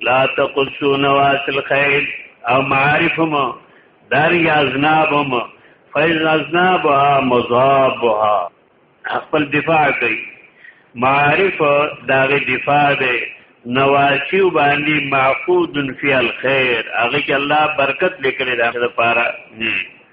لا تقصو نواس الخيل او معارفهم دار یازنابهم فیض ازنابها مضابها خپل دفاع کوي معارف داغه دفاع دی نواسی باندې معقود فی الخير هغه کې الله برکت لیکلی دا لپاره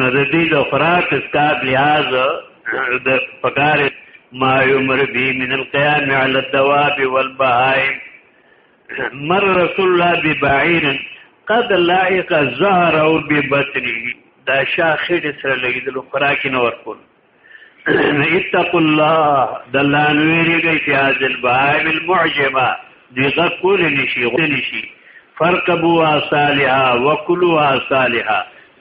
نو د دې د خوراک اسکار لحاظ د پکار ما عمر بي من القيام على الدواب والبهائم مر رسول الله ببعير قد لائق ظهره ببطنه دا شاخې سره لګیدل خوراک نه ورکول اتقوا الله دلان ویریږي چې هاذل بهایم المعجمه دی غکول نشي غول نشي فرقبوا صالحا وکلوا صالحا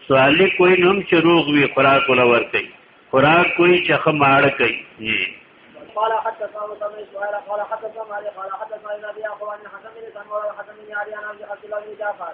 صالح کوئی نوم چې روغ وي خوراک ولا ور کوي خوراک کوئی چې خماړ کوي جی قال حتى قام سمع سؤال قال حتى سمع قال حتى سمع النبي يقول ان حسن بن سمع وحسن بن علي عن عبد الله بن جعفر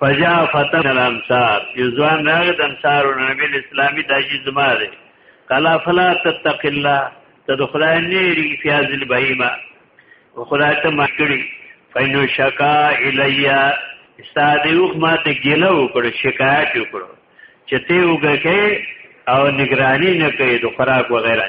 فجاء فتن الانصار یو ځوان راغی د انصارو نبی اسلامي داجی زما دی قال فلا تتق الله ته د خدای نه ری فیاض البهیما خدای ته مکړي فینو شکا الیا استاد یو ما ته ګیله وکړ شکایت وکړ چې ته وګکه او نگرانی نه کوي د خوراک وغیرہ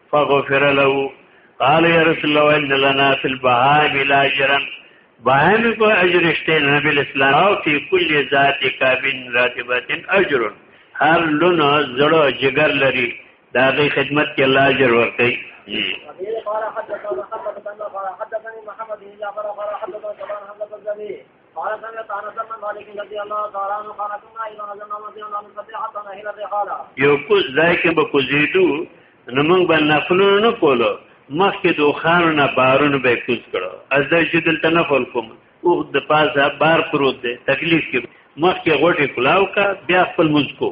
فغفر له قال يا رسول الله ان لنا في البهائم لاجرا بهائم کو اجر شته نبی اسلام او فی کل ذات کابن راتبات اجر هر لونه زړه جګر لري دا غي خدمت کې الله اجر ورکړي قال حدثنا محمد بن قال حدثني محمد بن جعفر قال حدثنا سبحان حدث الزبير قال سمعت انس بن مالك رضي الله تعالى عنه قال كنا اذا نزلنا مسجدا نسبح حتى نهل الرحال یو کوز ځای کې به کوزیدو نو موږ به نفلو نه کولو مخکې د خانو نه بارونو به کوز کړو از د جدل ته نه فل کوم او د پاسه بار پروت دی تکلیف کې مخکې غوټه کلاو کا بیا خپل مزکو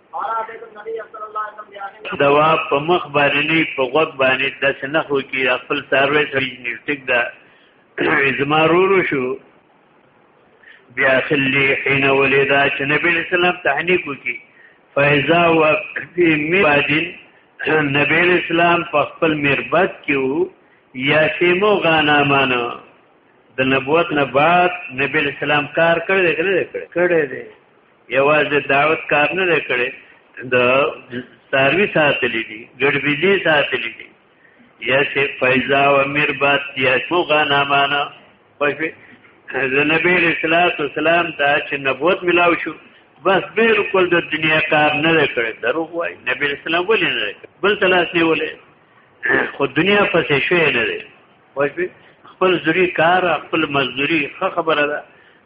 دوا په مخ باندې په غوږ باندې د سنخو کې خپل سروي سوي ټیک دا زمارورو شو بیا خلی حين ولدا چې نبی اسلام تحنیک وکي فایزا وقتی میبادین نبی اسلام په خپل مربت کې وو یا سیمو غانامانو د نبوت نه بعد نبی اسلام کار کړی دی کړی دی کړی دی یوازې دعوت کار نه دی کړی د ساروي ساتلی دي ګډبیلي ساتلی دي یا چې فیضا و مربات یا شو غنامانه پښې د نبی رسول الله سلام دا چې نبوت ملاو شو بس بالکل د دنیا کار نه کړی دروغ وای نبی رسول الله ولې نه بل تلاش نه ولې خو دنیا پسې شوی نه دی خپل ذری کار خپل مزدوری خبره ده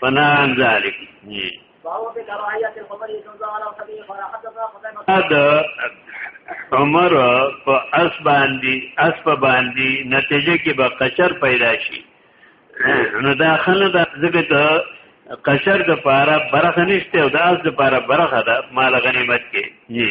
فنا عن ذلك دا عمر په اس باندې اس په باندې نتیجه کې به قشر پیدا شي نو دا خنه دا زګه ته قشر د پاره برخه نشته او د اس د پاره برخه ده مال غنیمت کې جی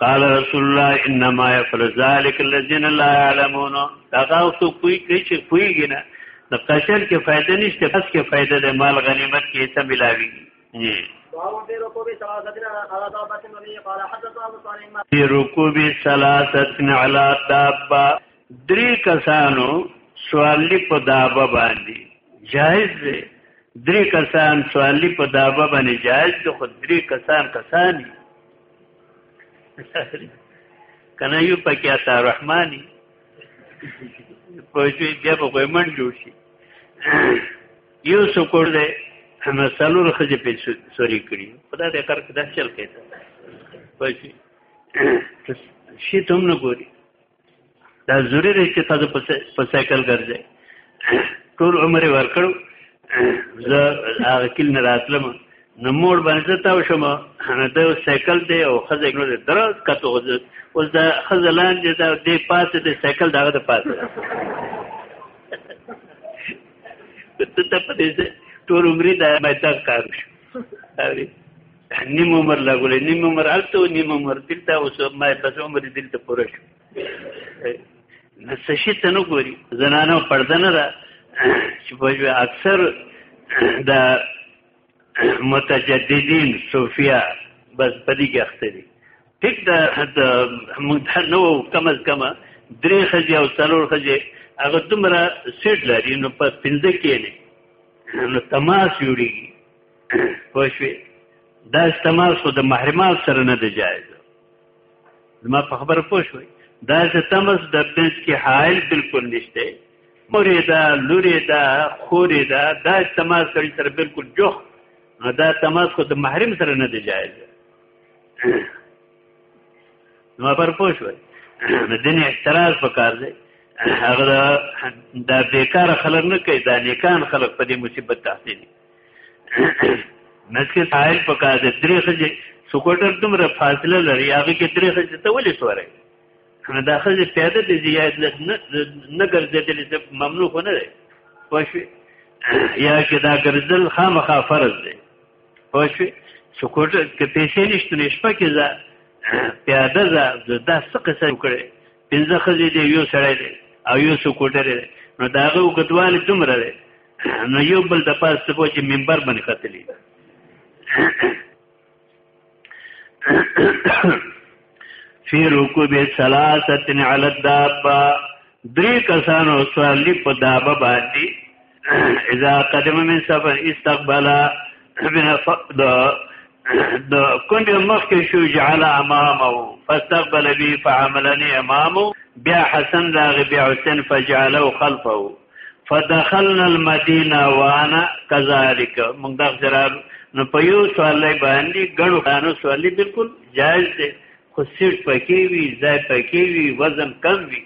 قال رسول الله انما يفعل ذلك الذين لا يعلمون دا تاسو کوی کوي چې کویږي نه د قشر کې فائدہ نشته بس کې فائدہ د مال غنیمت کې څه ملاوي فی رکوب ثلاثتن علی دابا دری کسانو سوالی په دابا باندې جائز دی دری کسان سوالی په دابا باندې جائز دی خو دری کسان کسانی کنه یو پکې عطا رحماني پوجي بیا په ګومن جوړ شي یو سکور دی همه سلور خځه په سوري کړی خدا دې کار کدا چل کېده پوجي شي ته هم نه ګوري دا ضروری دی چې تاسو په سایکل ګرځئ ټول عمر ورکړو زه هغه کل نه راتلم نو مور باندې تا شوم دا سایکل دی او خزه نو درز کته اوس دا خزه لاندې دا دې پاتې دې سایکل داغه د پاتې ته ته په دې ټول عمر دا مې تا کار شو نیم عمر لګولې نیم عمر الته نیم عمر دلته اوس ما بس عمر دلته پوره شو نه څه شي ته نه ګوري زنانه پرده نه ده چې په اکثر د متجددین صوفیا بس پدې کې اخته دي ټیک دا مونږ نو کم از کم درې خځې او څلور خځې هغه دومره سیټ لري نو په پنځه کې نه نو تماس جوړیږي پښوی دا استعمال خو د محرمات سره نه دی جایز ما په خبره پښوی دا چې تمس د بنت کې حائل بالکل نشته مورې دا لورې دا خورې دا دا استعمال سره سره بالکل جوخ نو دا تماس خو د محرم سره نه دی جایز نو پر پښوی د دین احتراز پکار دی هغه دا بیکار خلک نه کوي دا نیکان خلک په دې مصیبت تحصیل نسکه سائل پکا د درې خځې سکوټر دومره فاصله لري هغه کې درې خځې ته ولې سوره نو دا خځې پیاده د زیات نه ګرځېدلې ته ممنوع خو نه دی پښې یا کې دا ګرځل خامخا فرض دی پښې سکوټر کې پیسې نشته نشپه کې ځه پیاده ځه دا څه قصه وکړي پنځه خځې دی یو سړی دی او یو سکوټر دی نو دا هغه وګدوال دومره دی نو یو بل د پاس ته چې منبر باندې کتلی فی رکوب ثلاثه علی الدابه درې کسانو سوالی په دابه باندې اذا قدم من سفر استقبل من الفقد د کونډې مخکې شو جعل امامه فاستقبل بي فعملني امامه بیا حسن راغی بیا حسین فجعله خلفه فدخلنا المدینه وانا كذلك موږ د جرار نو په یو سوال باندې ګڼو کانو سوال بالکل جائز دی خو سیټ پکې وي ځای پکې وي وزن کم وي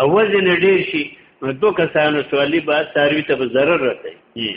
او وزن ډیر شي نو دوه کسانو سوالی به ساروی ته ضرر راځي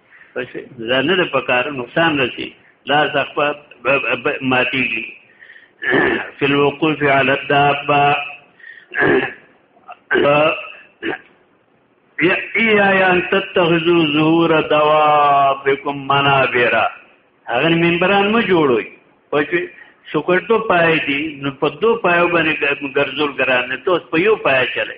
ځان نه په کار نقصان رسی لا سخت ماتیږي فی الوقوف علی الدابه ایا ان تتخذو زور دوابکم منابرا هغه منبران مو جوړوي پښې شکر ته پای دي نو په دوه پایو باندې ګرځول ګرانه ته اوس په یو پای چلے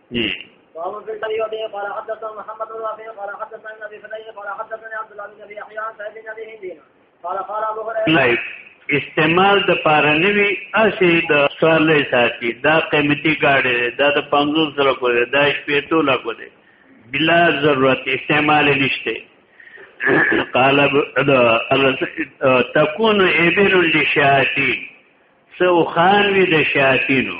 وابو الزكريا به قال حدثنا محمد بن رافع قال حدثنا النبي فدي قال حدثنا عبد الله بن ابي يحيى عن سعيد بن ابي هند قال قال ابو هريره استعمال د پاره نوي اسی د سوالې ساتي دا قیمتي گاډي دا د 500 سره کو دی دا شپې تو لا کو دی بلا ضرورت استعمال نشته قال تكون ابن لشاتين سو خان وی د شاتینو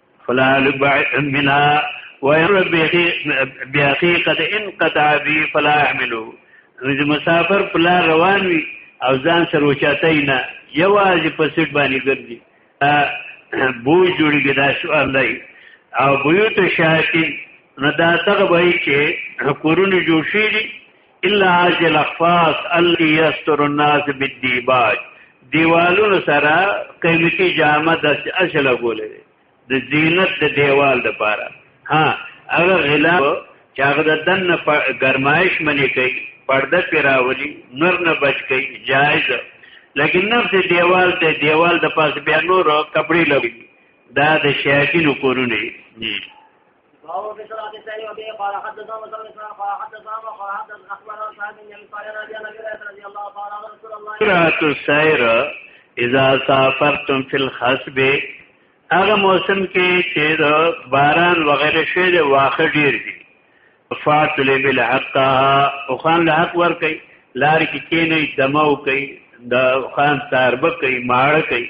فلال منا ويرب بحقيقه ان قطع بي فلا اعملو رج مسافر پلا روان وي او ځان سره وچاته نه یوازې په سټ باندې ګرځي بوج جوړیږي دا سوال دی او بویو ته شاکین نو دا تغه وایي چې کورونه جوړ شي الا هذه الاقفاص التي يستر الناس بالديباج دیوالونو سره قیمتي جامه د اصل غولې د زینت د دیوال د پاره ها هغه غلا چې هغه د دن ګرمایش منی کوي پرده پیراولي نور نه بچ کوي جایز لیکن نفس دیوال ته دیوال د پاس بیا نور کپڑے لګي دا د شیاطین کورونه دي وهو في صلاة السير وبه قال حدثنا مسلم بن قال حدثنا قال حدث أخبرنا سعد بن أبي صالح رضي الله عنه رضي الله تعالى عنه رسول الله صلاة السير إذا سافرتم في الخصب هغه موسم کې چې د باران وغیرہ شوی د واخه ډیر دي فاتل بل حق او خان له حق ور کوي لار کې کینې دمو کوي د خان تاربه کوي ماړه کوي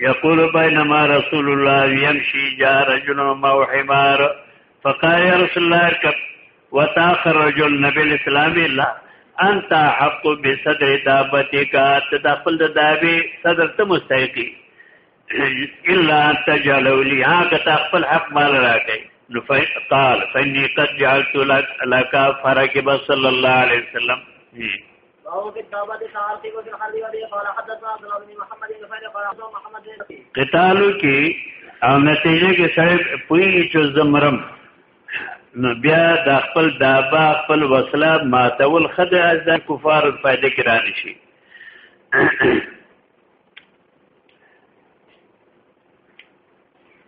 یقول بینما رسول الله يمشي جاء رجل مع حمار فقال يا رسول الله اركب وتاخر رجل نبي الاسلام لا انت حق بصدر دابتك تدخل دابي صدر ته مستحقي الا تجعلوا لي هاك خپل حق مال راکې نو قال فني قد جعلت لك لك فرق صلى الله عليه وسلم قتالو کې او نتیجه کې صاحب پوی چې زمرم نو بیا د خپل دابا خپل وسله ماتول خدای از د کفار فائدې کې رانشي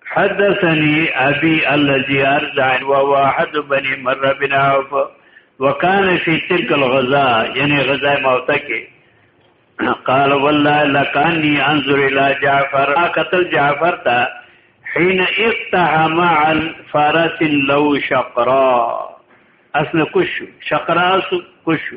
حدثني أبي الذي أرزع وواحد بني مر بن عوف وكان في تلك الغزاء يعني غزاء موتك قال والله لكاني أنظر إلى جعفر قتل جعفر تا حين اقتحم عن فرس لو شقراء اصل کشو شقراء کشو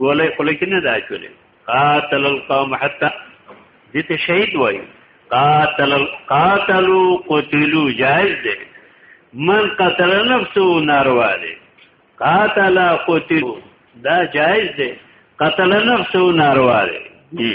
ګولې خلې کې نه دا چولې قاتل القوم حتا دې ته شهید وای قاتل قاتلو قتلو جائز دې من قتل نفسه ناروا دې قاتل قتلو دا جائز دې قتل نفسه ناروا دې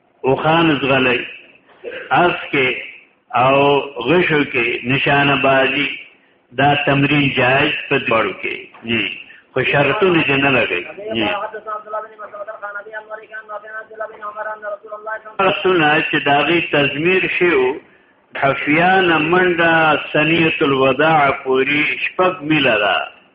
اوخان زغلی اس کې او غشو کې نشانه بازی دا تمرین جائز په دوړو کې جی خو شرطونه چې نه لګي جی سنه چې داغي تزمیر شیو حفیان منډه سنیت الوداع پوری شپږ میله ده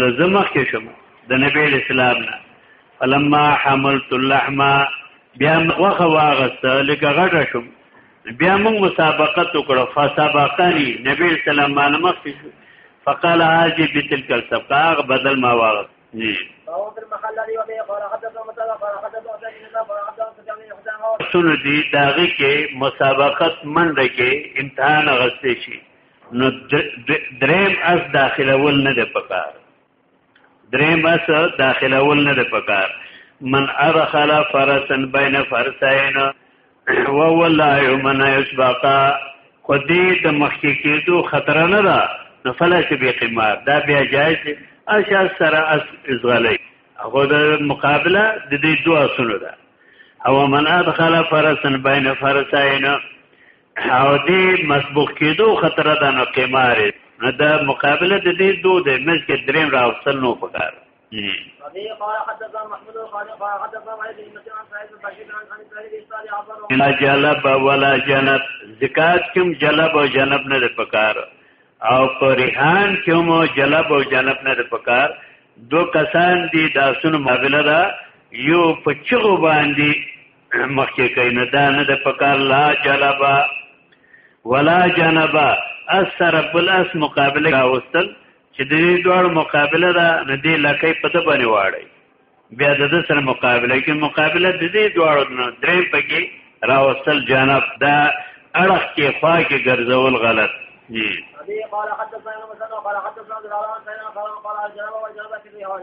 نو زمخ کې شم د نبی اسلام نه فلما حملت اللحم بیا وخه واغست لکه غټه شم بیا موږ مسابقه وکړه فسابقني نبی اسلام باندې مخ کې شو فقال هاجي بتلك السبقه بدل ما واغست جی سنو دی داغی کې مسابقت منډه کې امتحان غسته شي نو دریم اس داخلول نه دی پکار دریم اس داخلول نه دی پکار من ادخل فرسا بین فرسین وهو لا یمن یسبقا خو دې د مخکې کېدو خطر نه ده نو فلا چې بې قمار دا بیا جایز دی اشار سره اس ازغلی هغه د مقابله د دې دوه سونو ده او من ادخل فرسا بین فرسین او دې مسبوق کېدو خطر ده نو قمار نو دا مقابله د دې دوه د مز کې دریم راوستل نو پکار لا جلب ولا جنب زکات کوم جلب او جنب نه د پکار او پر ریحان کوم جلب او جنب نه د پکار دو کسان دي دا سن مغله دا یو په چغو باندې مخکې کین دا نه د پکار لا جلبا ولا جنبا اثر بل اس مقابله راوستل چې د دې دوړ مقابله دا نه دی لکه په د باندې واړی بیا د دې سره مقابله کې مقابله د دې دوړ نه درې پکې راوستل جنب دا اړخ کې خوا کې ګرځول غلط دي قال حدثنا مسلم قال حدثنا عبد الرحمن قال قال جنب وجنب في اليوم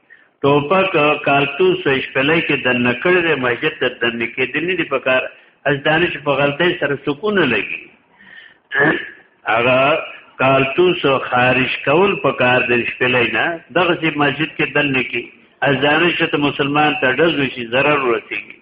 ټوپک کارتوس شپلې کې د نکړې د مسجد ته د نکې د نه دی په کار از دانش په غلطۍ سره سکون لګي هغه کارتوس خارج کول په کار د شپلې نه دغه چې مسجد کې د نکې از دانش ته مسلمان ته ډز وشي ضرر ورسیږي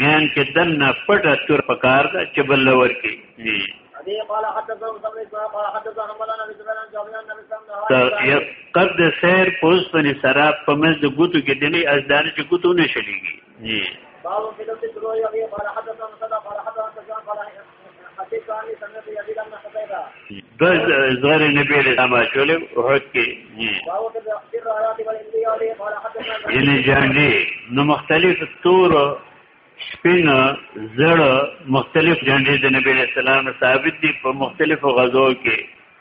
میان کې دنه پټه تور پکار ده چې بل لور کې جی قد سیر پوز پنی سراب په مز د ګوتو کې دلی ازدار چې ګوتو نه شلېږي جی دز زغر نبی علیہ السلام چولے احد کے جی یعنی جانجی نو مختلف تور سپین زړه مختلف جانجی د نبی علیہ السلام ثابت دي په مختلفو غزو کې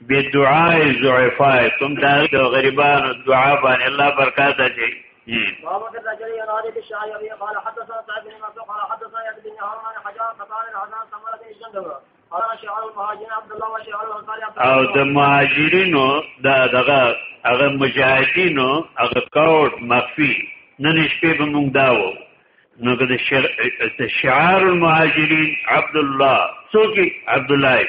بدعاء ضعفاء تم دا غریبان دعا باندې الله برکات اچي باب قد رجل ينادي بالشعير قال حدثنا سعد بن منصور قال حدثنا يزيد بن هارون عن حجاج فقال الحسن سمر بن الجندب او د مهاجرینو دا دغه هغه مجاهدینو هغه کوټ مخفي نن شپې به مونږ داو نو که د شعار المهاجرین عبد الله څوک عبد الله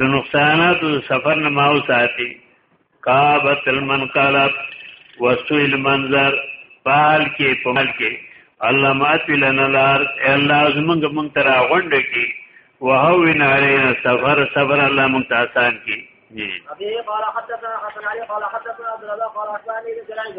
د نقصانات او سفر نه ماو ساتي کابت المنقلب وسوء المنظر پال کې پمل کې الله مات لنا الارض الله زمونږ مونږ تر غونډه کې وهونا علينا سفر سفر الله مونږ ته آسان کې جی قال حدثنا حسن علي قال حدثنا عبد الله قال اخبرني بن جريج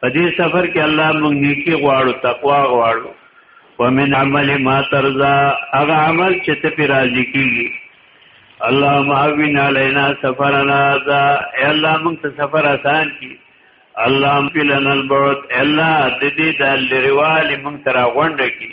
په دې سفر کې الله موږ نیکی غواړو تقوا غواړو ومن عمل ما ترضا هغه عمل چې ته پر راضي کیږي الله معاون علینا سفرنا ذا اے الله موږ ته سفر آسان کی الله پلن البعد الا د دې د لريوال موږ تر غونډه کی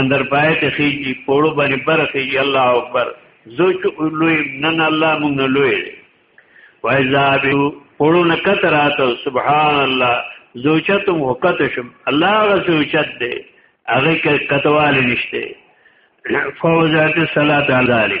اندر پای ته خيږي پړو باندې پر خيږي الله اکبر زو چې لوی نن الله مونږ نه لوی وایزا بي پړو نه کترات سبحان الله زو چې تم وخت شم الله رسول چت دې هغه کې کتوال نشته فوزات صلات علی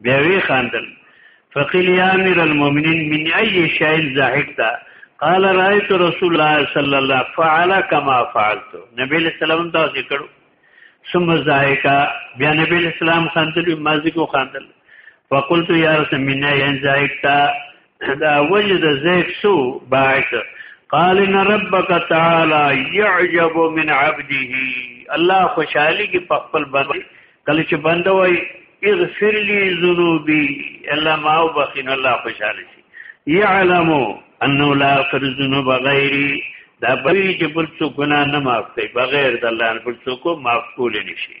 بیا وی خاندل فقیل یا امیر المؤمنین من ای شیء ضحکتا قال رایت رسول الله صلی الله فعل کما فعلت نبی علیہ السلام دا ذکر ثم ضحکا بیا نبی علیہ السلام خاندل ما ذکر خاندل فقلت یا رسول من ای ضحکتا دا وجه د زید سو باعث قال ان ربک تعالی يعجب من عبده الله خوشحالي کې په خپل باندې کله چې بنده وای اغفر لي ذنوبي الله ما وبخين الله خوشحالي شي يعلم انه لا يغفر الذنوب غيري دا بری چې بل څوک ګناه نه معاف کوي بغیر د الله نه بل څوک معاف کول نشي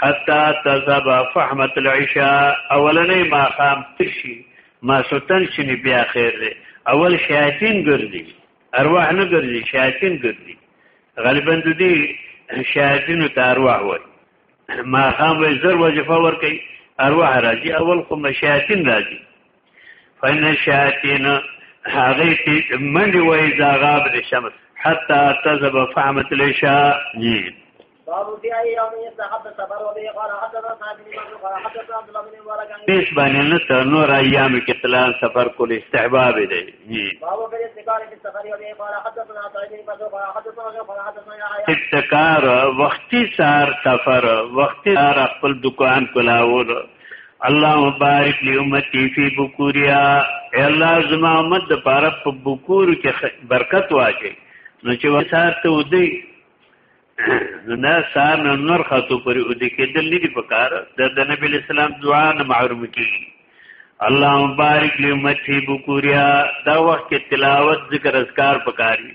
حتا تذهب فحمت العشاء اولنې ما خام تشي ما سوتن شنی بیا خیر دی اول شیاطین ګرځي ارواح نه ګرځي شیاطین ګرځي غالبا د دې شیاطین ته ارواح وای ما خام وې زر وظیفه ور کوي ارواح راځي اول خو مشیاطین راځي فین الشیاطین هغه چې منډي وای دا غاب د شمس حتا تذب فهمت لشا جی پیش باندې نه تر نور ایام کې تلان سفر کول استحباب دی جی ابتکار وختي سار سفر وختي سار خپل دکان کولاول اللهم بارک لی امتی فی بکوریا اے الله زما امت د پاره په بکور کې برکت واچي نو چې وسار ته ودی نه سار نه نور خاتو پر ودی کې دل نه دی پکار د نبی اسلام دعا نه معلوم کی اللهم بارک لی امتی بکوریا دا وخت کې تلاوت ذکر اذکار پکاري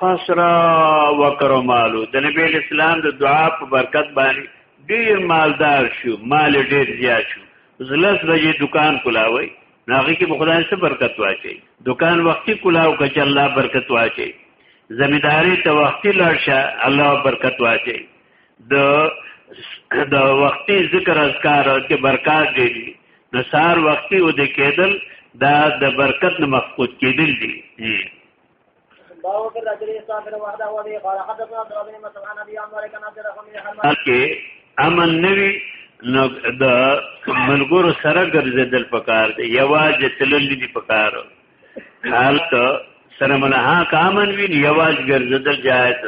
فسرا وکرو مالو د نبی اسلام د دعا په برکت باندې ډیر مالدار شو مال ډیر زیات شو زلس بجې دکان کولاوي ناغي کې بخدای څخه برکت واچي دکان وختي کولاو کچ الله برکت واچي زمیداری ته وختي لړشه الله برکت واچي د د وختي ذکر اذکار او کې برکات دی نو سار وختي او د کېدل دا د برکت نه مفقود کېدل دي امن نوی نو د ملګرو سره ګرځیدل پکار دی یواز تلل دي پکار حالت سره ملها کامن وی یواز ګرځیدل جایز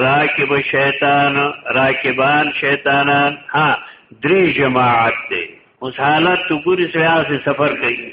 راکب شیطان راکبان شیطانان ها درې جماعت دی اوس حالت تو ګوري سیاسي سفر کوي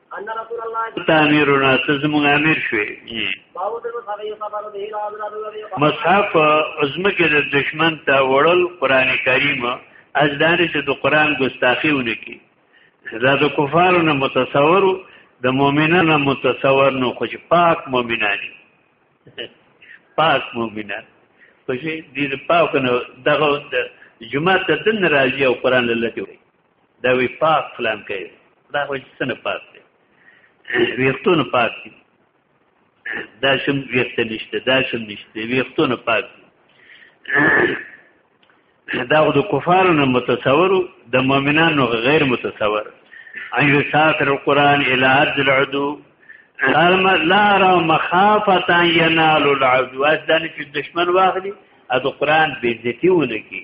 ان رسول الله تامیرنا تزمون امیر شوی مصحف عظمکه د دشمن ته وړل قران کریم از دانه چې د قران ګستاخی ونه کی دا د کفارو نه متصور د مؤمنانو متصور نو خو پاک مؤمنان پاک مؤمنان خو دې پاک نه دغه جمعه ته دن راځي او قران لته وي دا وی پاک فلان کوي دا وایي چې څنګه پاک دی ویختونه پاک دي دا شم ویخته نشته دا شم نشته ویختونه پاک دي دا د کفارو نه متصور د مؤمنانو غیر متصور ان یساتر القران الى عد العدو لا را مخافتا ینال العدو اذن چې دشمن واخلي د قران بیزتی ونه کی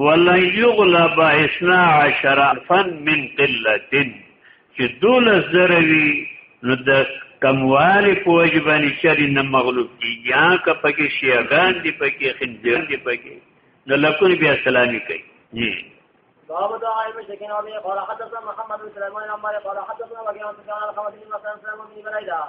ولن یغلب اسنا عشر فن من قلتن چې دولس زروی نو د کموالی په وجه باندې چری نه مغلوب کیږي یا که پکې شیعان دی پکې خندیر دی پکې نو لکون بیا سلامي کوي جی باب دا عائم شکین ابي قال حدثنا محمد بن سليمان عن عمر قال حدثنا وكيع عن سفيان عن خالد بن مسلم عن ابي هريره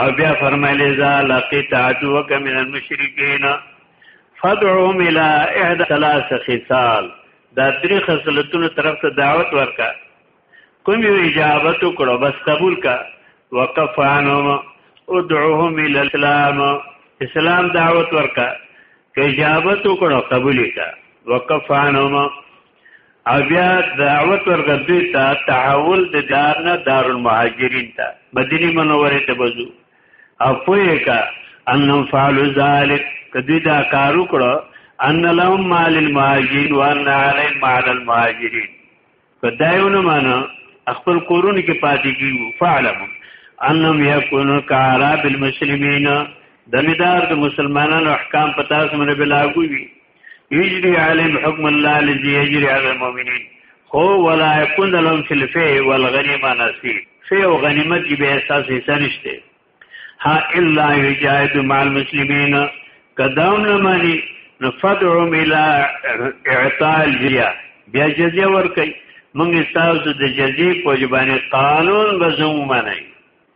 او بیا فرمایلی ذا لقیت عدوک من المشرکین فدعوهم الى احد ثلاث خصال دا درې خصلتونو طرف ته دعوت ورکا کوم یو اجابت وکړو بس قبول کا وقف عنهم ادعوهم الى الاسلام اسلام دعوت ورکا که اجابت وکړو قبول کا وقف عنهم او بیا دعوت ورغه دوی ته تحول د دار نه دار المهاجرین ته مدینه منوره ته بزو او پوهه کا انم فعل ذلک کدی دا کارو کړو ان لهم مال المهاجرین وان علی مال المهاجرین کدایونه معنا خپل کورونه کې پاتې کیو فعلم انم یکون کارا بالمسلمین دمیدار د مسلمانانو احکام پتاس منه بلاګوي یجری علیم حکم الله لذی یجری علی المؤمنین هو ولا یکون لهم فی الفی والغنیمه نصیب فی او غنیمت کی به احساس حصہ نشته ها الا یجاهد مع المسلمین قدام لمانی نفدعهم الى اعطاء الجزیه بیا جزیه ورکړي موږ تاسو د جزیه په جبانه قانون بزوم منئ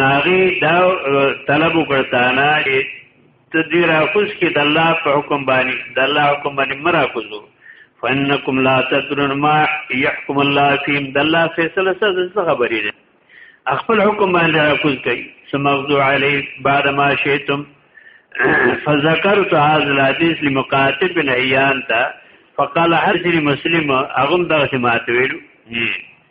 ناغي دا طلب وکړتانا ته دی راکوز کې د الله په حکم باندې د الله حکم باندې مرا کوزو فانکم لا تدرون ما يحكم الله فيهم د الله فیصله څه خبرې ده خپل حکم باندې راکوز کوي سمغزو علی بعد ما شئتم فذكرت هذا الحديث لمقاتل بن عيان تا فقال حرج مسلم اغم دغه ماتویلو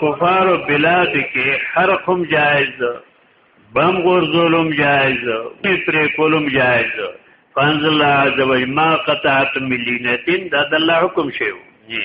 کفار بلاد کې هر قوم جائز ده بم غرزولم جائز ده پر کولم جائز ده فانزل الله عز وجل ما قطعت ملینتین دا د الله حکم شیو جی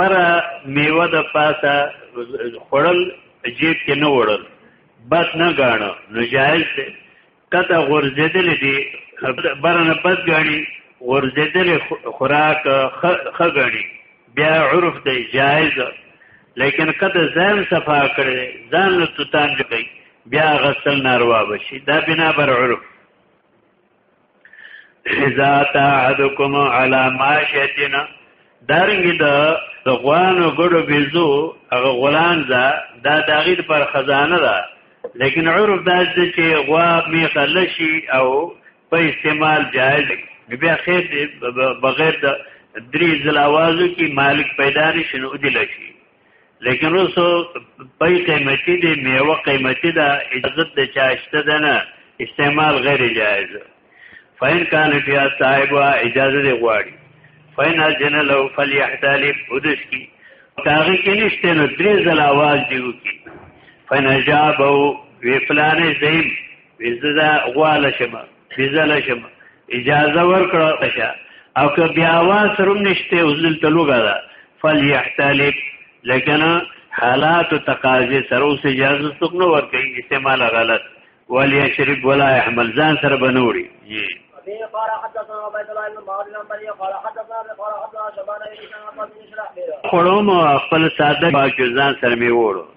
بره میوه د پاسه خړل جیب کې نه وړل بد نه غاڼه نو جایز دی کته غورځېدل دي برنه بد غاڼي غورځېدل خوراک خ غاڼي بیا عرف دی جایز لیکن کته ځان صفا کړي ځان له توتان جوړي بیا غسل ناروا بشي دا بنا بر عرف اذا تعدكم على ماشتنا دارنګ د غوانو ګړو بيزو هغه غلان دا دا داغیر پر خزانه ده لیکن عرف دا چې غوا می خلشي او په استعمال جائز بیا خیر بغیر د درې زلاوازو کې مالک پیدا نشي نو دي لشي لیکن روسو پای قیمتي دی میوه قیمتي ده اجازه د چاشته ده نه استعمال غیر جائز فین کان فی صاحب اجازه دی غواړي فین اذن لو فلیحتلب ودس کی تاغی کې نشته نو درې ځله आवाज دیو کی فین جابو وی فلانه زیم وزدا غواله شمه بزل شم اجازه ورکړه شه او که بیا وا سرم نشته اوس دلته لوګا ده فلیحتلب لیکن حالات تقاضی سره اوس اجازه څوک نه ورکړي استعمال غلط وليشرب ولا يحمل ځان سره بنوري جی خړوم خپل ساده باجو ځان سره می وړو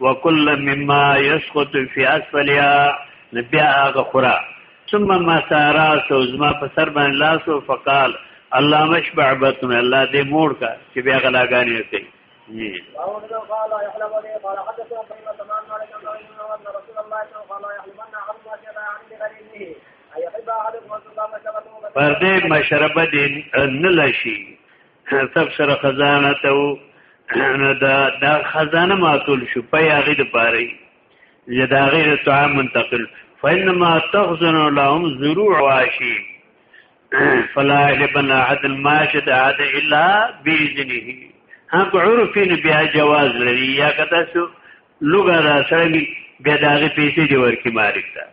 وکل مما يسقط في اسفلها نبي هغه خورا ثم ما سارا سو زما په سر باندې لاس او فقال الله مشبع بطن الله دې موړ کا چې بیا غلاګانې کوي پر دې مشربه دې نه لشي سب سره خزانه ته نو دا دا خزانه ماتول شو په هغه د پاره یا دا غیر طعام منتقل فینما تخزن لهم زروع واشی فلا لبن عدل ما شد عد الا باذنه هم عرفین بیا جواز لري یا کدا سو لوګا را سره بیا دا غي پیسې دی ورکی مالک ته